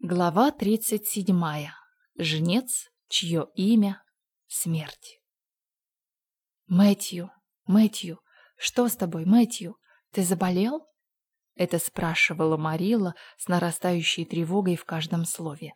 Глава 37. Жнец, чье имя — смерть. Мэтью, Мэтью, что с тобой, Мэтью? Ты заболел? Это спрашивала Марила с нарастающей тревогой в каждом слове.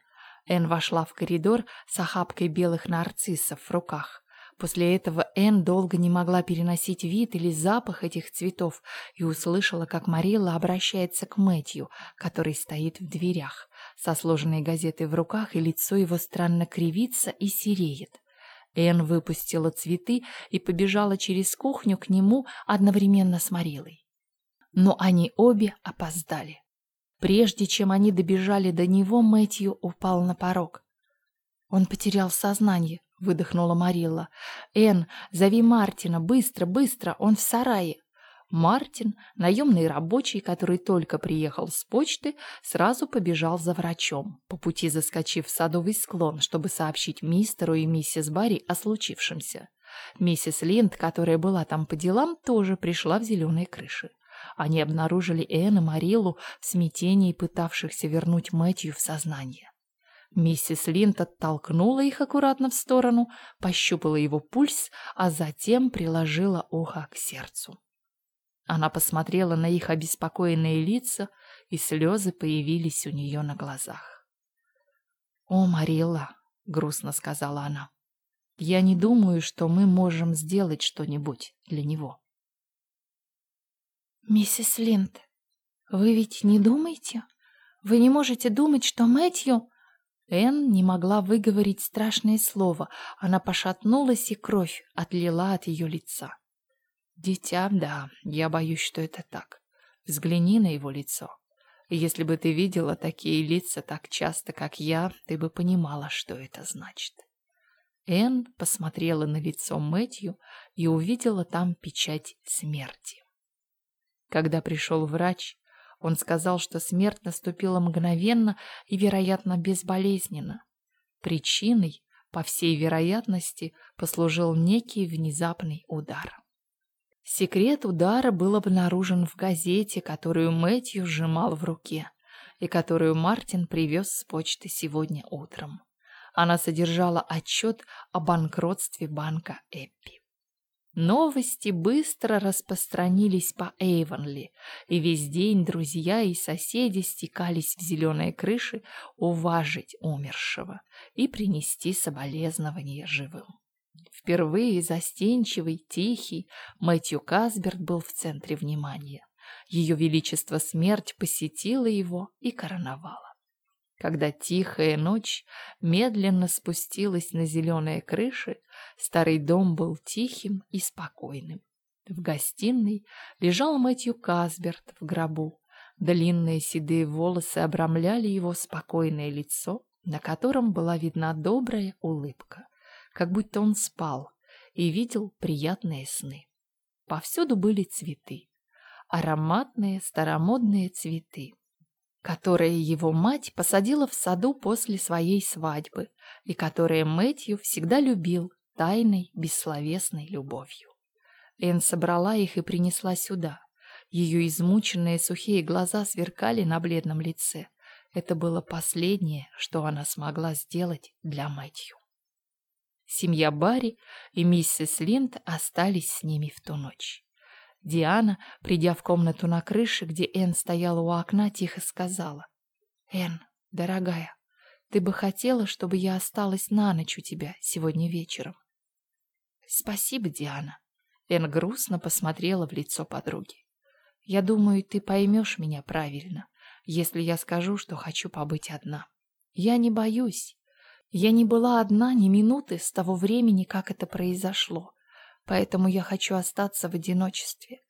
Эн вошла в коридор с охапкой белых нарциссов в руках. После этого Энн долго не могла переносить вид или запах этих цветов и услышала, как Марилла обращается к Мэтью, который стоит в дверях, со сложенной газетой в руках, и лицо его странно кривится и сереет. Энн выпустила цветы и побежала через кухню к нему одновременно с Марилой. Но они обе опоздали. Прежде чем они добежали до него, Мэтью упал на порог. Он потерял сознание, выдохнула Марилла. «Энн, зови Мартина, быстро, быстро, он в сарае». Мартин, наемный рабочий, который только приехал с почты, сразу побежал за врачом, по пути заскочив в садовый склон, чтобы сообщить мистеру и миссис Барри о случившемся. Миссис Линд, которая была там по делам, тоже пришла в зеленые крыши. Они обнаружили Энн и Мариллу в смятении, пытавшихся вернуть Мэтью в сознание. Миссис Линд оттолкнула их аккуратно в сторону, пощупала его пульс, а затем приложила ухо к сердцу. Она посмотрела на их обеспокоенные лица, и слезы появились у нее на глазах. «О, Марилла!» — грустно сказала она. «Я не думаю, что мы можем сделать что-нибудь для него». «Миссис Линд, вы ведь не думаете? Вы не можете думать, что Мэтью...» Энн не могла выговорить страшное слово. Она пошатнулась, и кровь отлила от ее лица. «Дитя, да, я боюсь, что это так. Взгляни на его лицо. Если бы ты видела такие лица так часто, как я, ты бы понимала, что это значит». Энн посмотрела на лицо Мэтью и увидела там печать смерти. Когда пришел врач, он сказал, что смерть наступила мгновенно и, вероятно, безболезненно. Причиной, по всей вероятности, послужил некий внезапный удар. Секрет удара был обнаружен в газете, которую Мэтью сжимал в руке и которую Мартин привез с почты сегодня утром. Она содержала отчет о банкротстве банка Эппи. Новости быстро распространились по Эйвонли, и весь день друзья и соседи стекались в зеленые крыши уважить умершего и принести соболезнования живым. Впервые застенчивый, тихий, Мэтью Касберт был в центре внимания. Ее величество смерть посетила его и короновала когда тихая ночь медленно спустилась на зеленые крыши, старый дом был тихим и спокойным. В гостиной лежал Мэтью Касберт в гробу. Длинные седые волосы обрамляли его спокойное лицо, на котором была видна добрая улыбка, как будто он спал и видел приятные сны. Повсюду были цветы, ароматные старомодные цветы, которые его мать посадила в саду после своей свадьбы и которые Мэтью всегда любил тайной, бессловесной любовью. Энн собрала их и принесла сюда. Ее измученные сухие глаза сверкали на бледном лице. Это было последнее, что она смогла сделать для Мэтью. Семья Барри и миссис Линд остались с ними в ту ночь. Диана, придя в комнату на крыше, где Энн стояла у окна, тихо сказала. «Энн, дорогая, ты бы хотела, чтобы я осталась на ночь у тебя сегодня вечером?» «Спасибо, Диана». Энн грустно посмотрела в лицо подруги. «Я думаю, ты поймешь меня правильно, если я скажу, что хочу побыть одна. Я не боюсь. Я не была одна ни минуты с того времени, как это произошло. Поэтому я хочу остаться в одиночестве.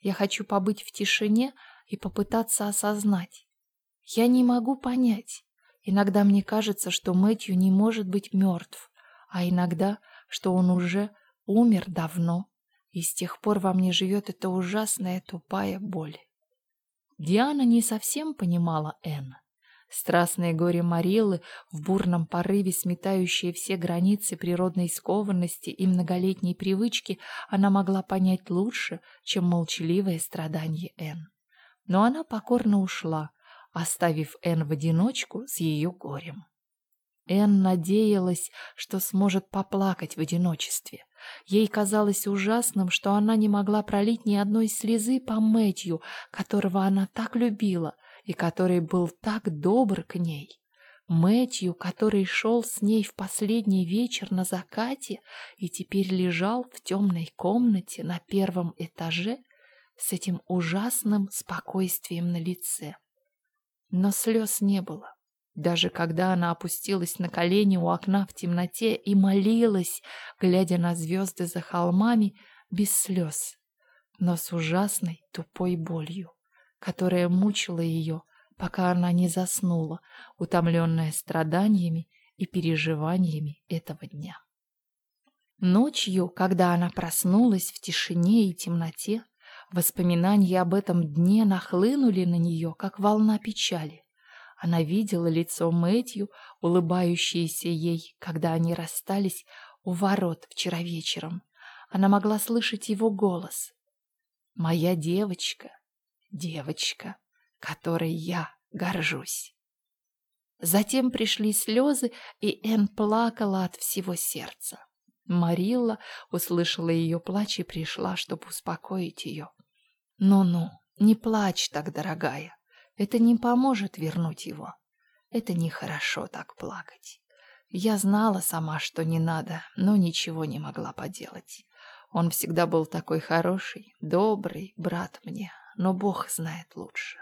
Я хочу побыть в тишине и попытаться осознать. Я не могу понять. Иногда мне кажется, что Мэтью не может быть мертв, а иногда, что он уже умер давно, и с тех пор во мне живет эта ужасная тупая боль. Диана не совсем понимала Энна. Страстное горе Мариллы, в бурном порыве сметающее все границы природной скованности и многолетней привычки, она могла понять лучше, чем молчаливое страдание Энн. Но она покорно ушла, оставив Энн в одиночку с ее горем. Энн надеялась, что сможет поплакать в одиночестве. Ей казалось ужасным, что она не могла пролить ни одной слезы по Мэтью, которого она так любила и который был так добр к ней. Мэтью, который шел с ней в последний вечер на закате и теперь лежал в темной комнате на первом этаже с этим ужасным спокойствием на лице. Но слез не было. Даже когда она опустилась на колени у окна в темноте и молилась, глядя на звезды за холмами, без слез, но с ужасной тупой болью, которая мучила ее, пока она не заснула, утомленная страданиями и переживаниями этого дня. Ночью, когда она проснулась в тишине и темноте, воспоминания об этом дне нахлынули на нее, как волна печали. Она видела лицо Мэтью, улыбающееся ей, когда они расстались у ворот вчера вечером. Она могла слышать его голос. «Моя девочка, девочка, которой я горжусь». Затем пришли слезы, и Энн плакала от всего сердца. Марилла услышала ее плач и пришла, чтобы успокоить ее. «Ну-ну, не плачь так, дорогая. Это не поможет вернуть его. Это нехорошо так плакать. Я знала сама, что не надо, но ничего не могла поделать. Он всегда был такой хороший, добрый брат мне, но Бог знает лучше.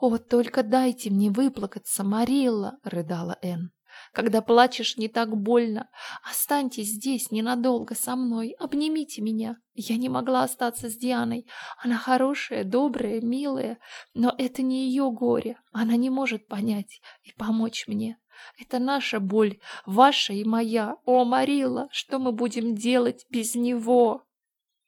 «О, только дайте мне выплакаться, Марилла!» — рыдала Энн. Когда плачешь, не так больно. Останьтесь здесь ненадолго со мной. Обнимите меня. Я не могла остаться с Дианой. Она хорошая, добрая, милая. Но это не ее горе. Она не может понять и помочь мне. Это наша боль, ваша и моя. О, Марила, что мы будем делать без него?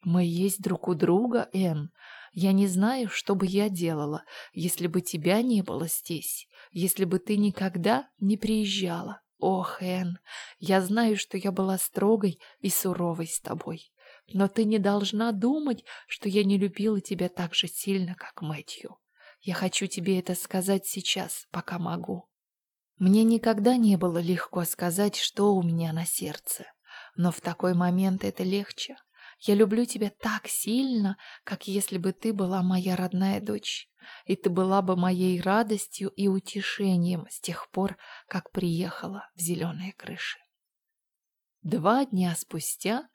Мы есть друг у друга, Энн. Я не знаю, что бы я делала, если бы тебя не было здесь если бы ты никогда не приезжала. Ох, Энн, я знаю, что я была строгой и суровой с тобой. Но ты не должна думать, что я не любила тебя так же сильно, как Мэтью. Я хочу тебе это сказать сейчас, пока могу. Мне никогда не было легко сказать, что у меня на сердце. Но в такой момент это легче. Я люблю тебя так сильно, как если бы ты была моя родная дочь и ты была бы моей радостью и утешением с тех пор, как приехала в зеленые крыши. Два дня спустя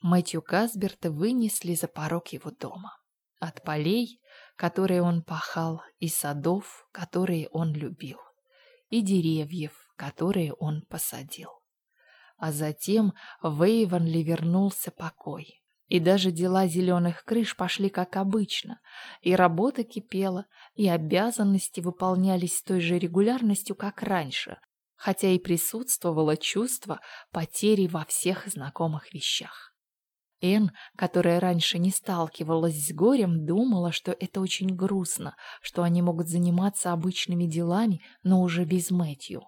Мэтью Касберта вынесли за порог его дома. От полей, которые он пахал, и садов, которые он любил, и деревьев, которые он посадил. А затем в Эйвонли вернулся покой. И даже дела зеленых крыш пошли как обычно, и работа кипела, и обязанности выполнялись с той же регулярностью, как раньше, хотя и присутствовало чувство потери во всех знакомых вещах. Эн, которая раньше не сталкивалась с горем, думала, что это очень грустно, что они могут заниматься обычными делами, но уже без Мэтью.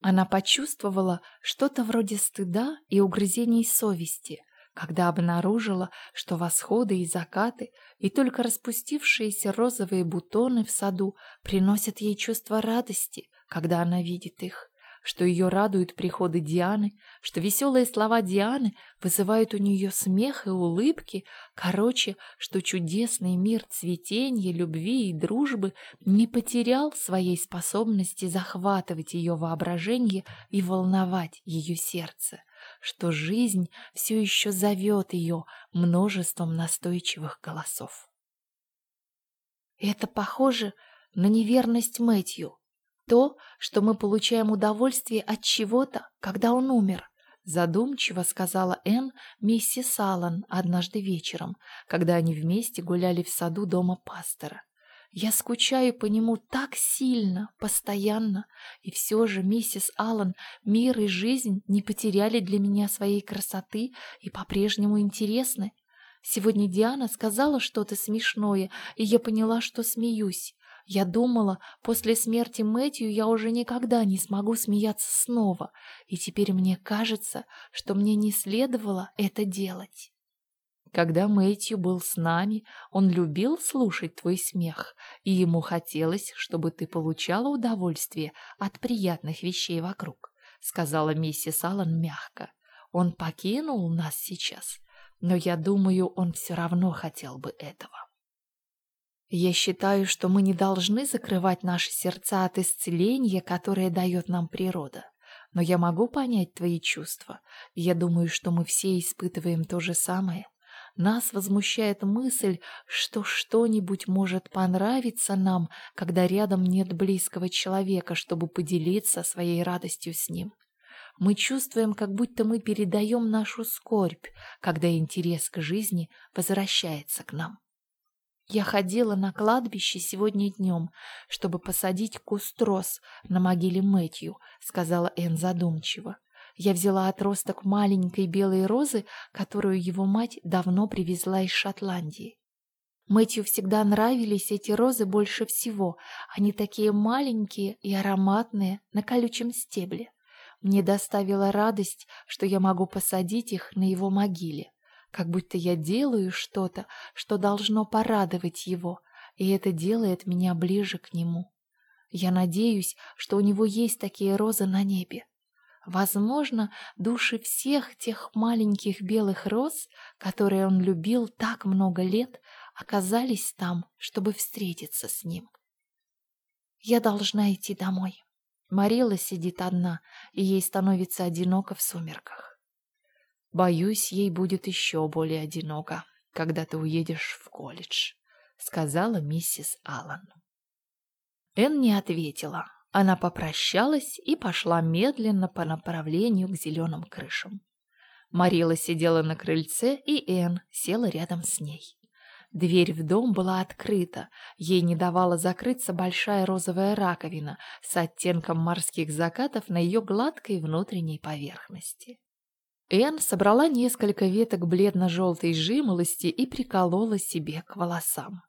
Она почувствовала что-то вроде стыда и угрызений совести, когда обнаружила, что восходы и закаты и только распустившиеся розовые бутоны в саду приносят ей чувство радости, когда она видит их, что ее радуют приходы Дианы, что веселые слова Дианы вызывают у нее смех и улыбки, короче, что чудесный мир цветения, любви и дружбы не потерял своей способности захватывать ее воображение и волновать ее сердце что жизнь все еще зовет ее множеством настойчивых голосов. Это похоже на неверность Мэтью. То, что мы получаем удовольствие от чего-то, когда он умер, задумчиво сказала Энн миссис Аллан однажды вечером, когда они вместе гуляли в саду дома пастора. Я скучаю по нему так сильно, постоянно, и все же, миссис Аллан, мир и жизнь не потеряли для меня своей красоты и по-прежнему интересны. Сегодня Диана сказала что-то смешное, и я поняла, что смеюсь. Я думала, после смерти Мэтью я уже никогда не смогу смеяться снова, и теперь мне кажется, что мне не следовало это делать. Когда Мэтью был с нами, он любил слушать твой смех, и ему хотелось, чтобы ты получала удовольствие от приятных вещей вокруг», — сказала миссис Аллан мягко. «Он покинул нас сейчас, но я думаю, он все равно хотел бы этого». Я считаю, что мы не должны закрывать наши сердца от исцеления, которое дает нам природа. Но я могу понять твои чувства. Я думаю, что мы все испытываем то же самое. Нас возмущает мысль, что что-нибудь может понравиться нам, когда рядом нет близкого человека, чтобы поделиться своей радостью с ним. Мы чувствуем, как будто мы передаем нашу скорбь, когда интерес к жизни возвращается к нам. Я ходила на кладбище сегодня днем, чтобы посадить куст роз на могиле Мэтью, сказала Энн задумчиво. Я взяла отросток маленькой белой розы, которую его мать давно привезла из Шотландии. Мэтью всегда нравились эти розы больше всего. Они такие маленькие и ароматные на колючем стебле. Мне доставила радость, что я могу посадить их на его могиле как будто я делаю что-то, что должно порадовать его, и это делает меня ближе к нему. Я надеюсь, что у него есть такие розы на небе. Возможно, души всех тех маленьких белых роз, которые он любил так много лет, оказались там, чтобы встретиться с ним. Я должна идти домой. Марила сидит одна, и ей становится одиноко в сумерках. Боюсь, ей будет еще более одиноко, когда ты уедешь в колледж, сказала миссис Аллан. Эн не ответила. Она попрощалась и пошла медленно по направлению к зеленым крышам. Марила сидела на крыльце, и Эн села рядом с ней. Дверь в дом была открыта, ей не давала закрыться большая розовая раковина с оттенком морских закатов на ее гладкой внутренней поверхности. Энн собрала несколько веток бледно-желтой жимолости и приколола себе к волосам.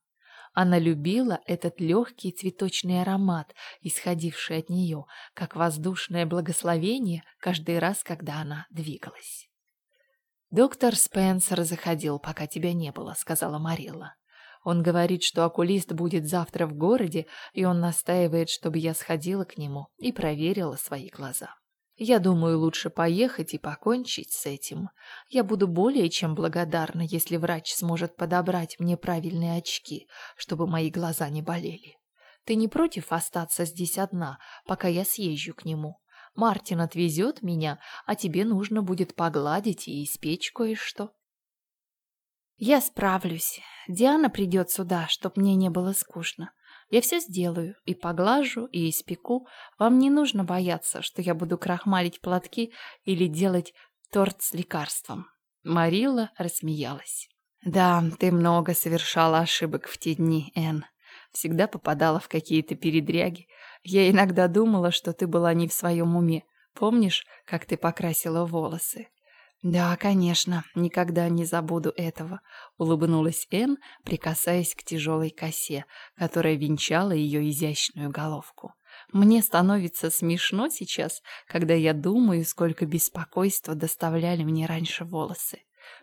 Она любила этот легкий цветочный аромат, исходивший от нее, как воздушное благословение каждый раз, когда она двигалась. «Доктор Спенсер заходил, пока тебя не было», — сказала Марилла. «Он говорит, что окулист будет завтра в городе, и он настаивает, чтобы я сходила к нему и проверила свои глаза». Я думаю, лучше поехать и покончить с этим. Я буду более чем благодарна, если врач сможет подобрать мне правильные очки, чтобы мои глаза не болели. Ты не против остаться здесь одна, пока я съезжу к нему? Мартин отвезет меня, а тебе нужно будет погладить и испечь кое-что. Я справлюсь. Диана придет сюда, чтоб мне не было скучно. Я все сделаю, и поглажу, и испеку. Вам не нужно бояться, что я буду крахмалить платки или делать торт с лекарством». Марила рассмеялась. «Да, ты много совершала ошибок в те дни, Энн. Всегда попадала в какие-то передряги. Я иногда думала, что ты была не в своем уме. Помнишь, как ты покрасила волосы? «Да, конечно, никогда не забуду этого», — улыбнулась Энн, прикасаясь к тяжелой косе, которая венчала ее изящную головку. «Мне становится смешно сейчас, когда я думаю, сколько беспокойства доставляли мне раньше волосы.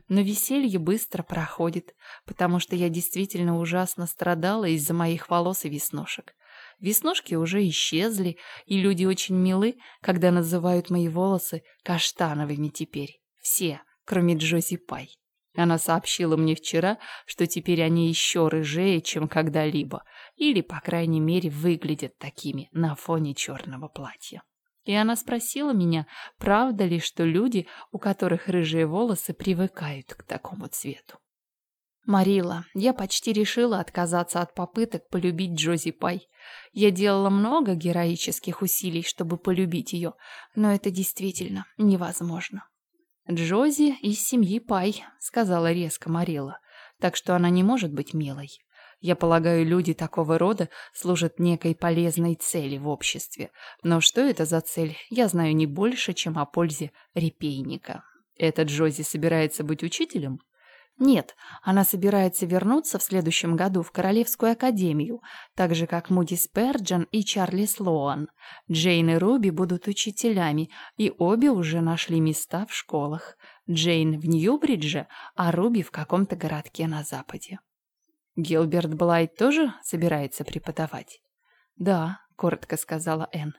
Но веселье быстро проходит, потому что я действительно ужасно страдала из-за моих волос и веснушек. Веснушки уже исчезли, и люди очень милы, когда называют мои волосы каштановыми теперь. Все, кроме Джози Пай. Она сообщила мне вчера, что теперь они еще рыжее, чем когда-либо, или, по крайней мере, выглядят такими на фоне черного платья. И она спросила меня, правда ли, что люди, у которых рыжие волосы, привыкают к такому цвету. Марила, я почти решила отказаться от попыток полюбить Джози Пай. Я делала много героических усилий, чтобы полюбить ее, но это действительно невозможно. «Джози из семьи Пай», — сказала резко Марила, «так что она не может быть милой. Я полагаю, люди такого рода служат некой полезной цели в обществе. Но что это за цель, я знаю не больше, чем о пользе репейника. Этот Джози собирается быть учителем?» Нет, она собирается вернуться в следующем году в Королевскую академию, так же, как Муди Сперджан и Чарли Слоан. Джейн и Руби будут учителями, и обе уже нашли места в школах. Джейн в Ньюбридже, а Руби в каком-то городке на западе. Гилберт Блайт тоже собирается преподавать? Да, коротко сказала Энн.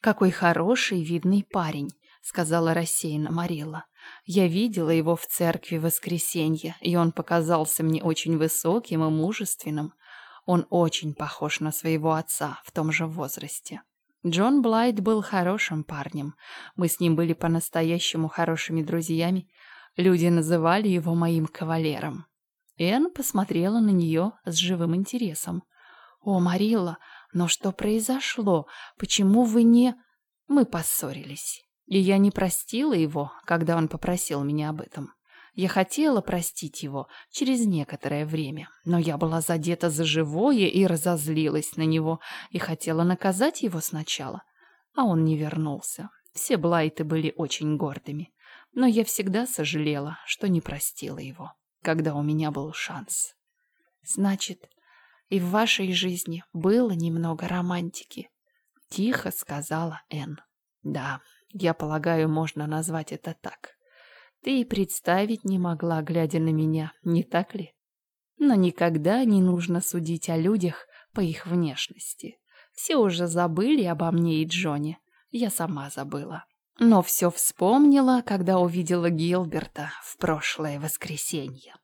Какой хороший, видный парень, сказала рассеянно Марилла. Я видела его в церкви в воскресенье, и он показался мне очень высоким и мужественным. Он очень похож на своего отца в том же возрасте. Джон Блайт был хорошим парнем. Мы с ним были по-настоящему хорошими друзьями. Люди называли его моим кавалером. Энн посмотрела на нее с живым интересом. «О, Марилла, но что произошло? Почему вы не...» Мы поссорились. И я не простила его, когда он попросил меня об этом. Я хотела простить его через некоторое время, но я была задета за живое и разозлилась на него, и хотела наказать его сначала. А он не вернулся. Все Блайты были очень гордыми. Но я всегда сожалела, что не простила его, когда у меня был шанс. Значит, и в вашей жизни было немного романтики? Тихо сказала Энн. Да, я полагаю, можно назвать это так. Ты и представить не могла, глядя на меня, не так ли? Но никогда не нужно судить о людях по их внешности. Все уже забыли обо мне и Джоне. Я сама забыла. Но все вспомнила, когда увидела Гилберта в прошлое воскресенье.